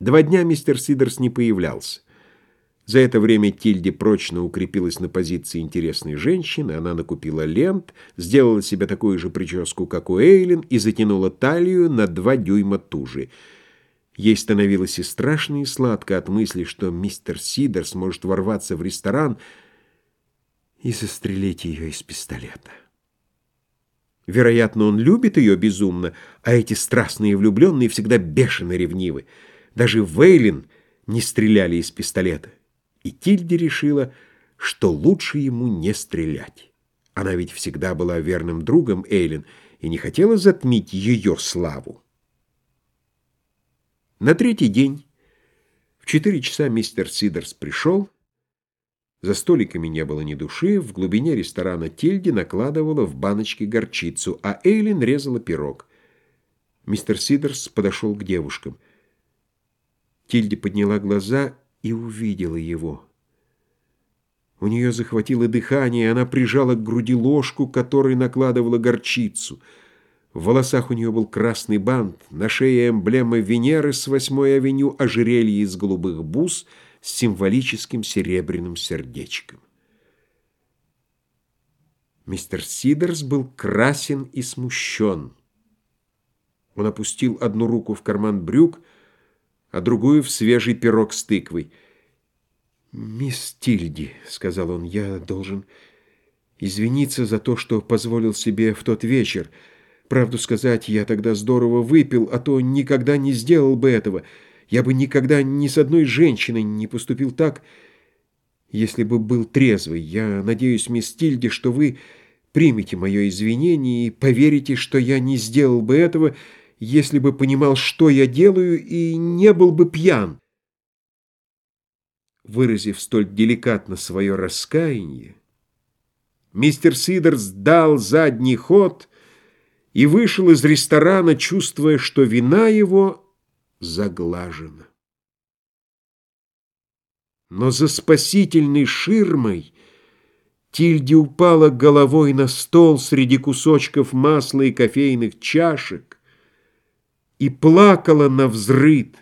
Два дня мистер Сидерс не появлялся. За это время Тильде прочно укрепилась на позиции интересной женщины, она накупила лент, сделала себе такую же прическу, как у Эйлин, и затянула талию на два дюйма туже. Ей становилось и страшно, и сладко от мысли, что мистер Сидерс может ворваться в ресторан и застрелить ее из пистолета. Вероятно, он любит ее безумно, а эти страстные влюбленные всегда бешено ревнивы. Даже Вейлин не стреляли из пистолета. И Тильде решила, что лучше ему не стрелять. Она ведь всегда была верным другом Эйлин и не хотела затмить ее славу. На третий день в четыре часа мистер Сидерс пришел. За столиками не было ни души, в глубине ресторана Тильде накладывала в баночки горчицу, а Эйлин резала пирог. Мистер Сидерс подошел к девушкам — Тильде подняла глаза и увидела его. У нее захватило дыхание, она прижала к груди ложку, которой накладывала горчицу. В волосах у нее был красный бант, на шее эмблема Венеры с восьмой авеню, ожерелье из голубых бус с символическим серебряным сердечком. Мистер Сидерс был красен и смущен. Он опустил одну руку в карман брюк, а другую в свежий пирог с тыквой. «Мисс Тильди», — сказал он, — «я должен извиниться за то, что позволил себе в тот вечер. Правду сказать, я тогда здорово выпил, а то никогда не сделал бы этого. Я бы никогда ни с одной женщиной не поступил так, если бы был трезвый. Я надеюсь, мисс Тильди, что вы примете мое извинение и поверите, что я не сделал бы этого, — если бы понимал, что я делаю, и не был бы пьян. Выразив столь деликатно свое раскаяние, мистер Сидерс дал задний ход и вышел из ресторана, чувствуя, что вина его заглажена. Но за спасительной ширмой Тильди упала головой на стол среди кусочков масла и кофейных чашек, и плакала на взрыд,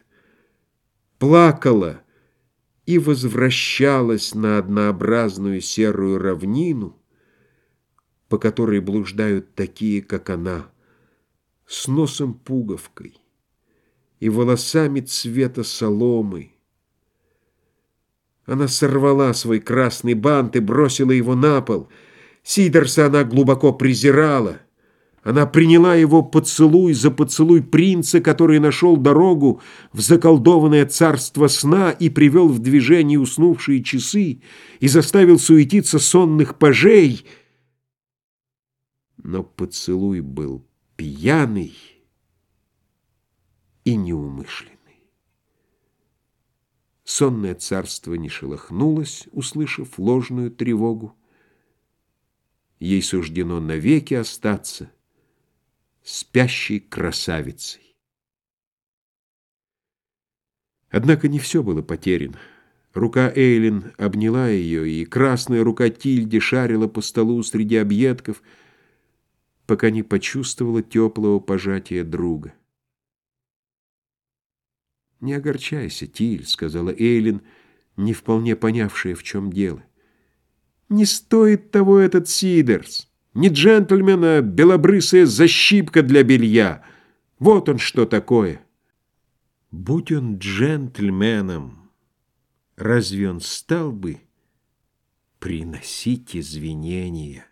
плакала и возвращалась на однообразную серую равнину, по которой блуждают такие, как она, с носом пуговкой и волосами цвета соломы. Она сорвала свой красный бант и бросила его на пол. Сидорса она глубоко презирала — она приняла его поцелуй за поцелуй принца, который нашел дорогу в заколдованное царство сна и привел в движение уснувшие часы и заставил суетиться сонных пажей. Но поцелуй был пьяный и неумышленный. Сонное царство не шелохнулось, услышав ложную тревогу. Ей суждено навеки остаться — спящей красавицей. Однако не все было потеряно. Рука Эйлин обняла ее, и красная рука Тильди шарила по столу среди объедков, пока не почувствовала теплого пожатия друга. «Не огорчайся, Тиль», — сказала Эйлин, не вполне понявшая, в чем дело. «Не стоит того этот Сидерс. Не джентльмена, белобрысая защипка для белья. Вот он что такое. Будь он джентльменом, разве он стал бы приносить извинения?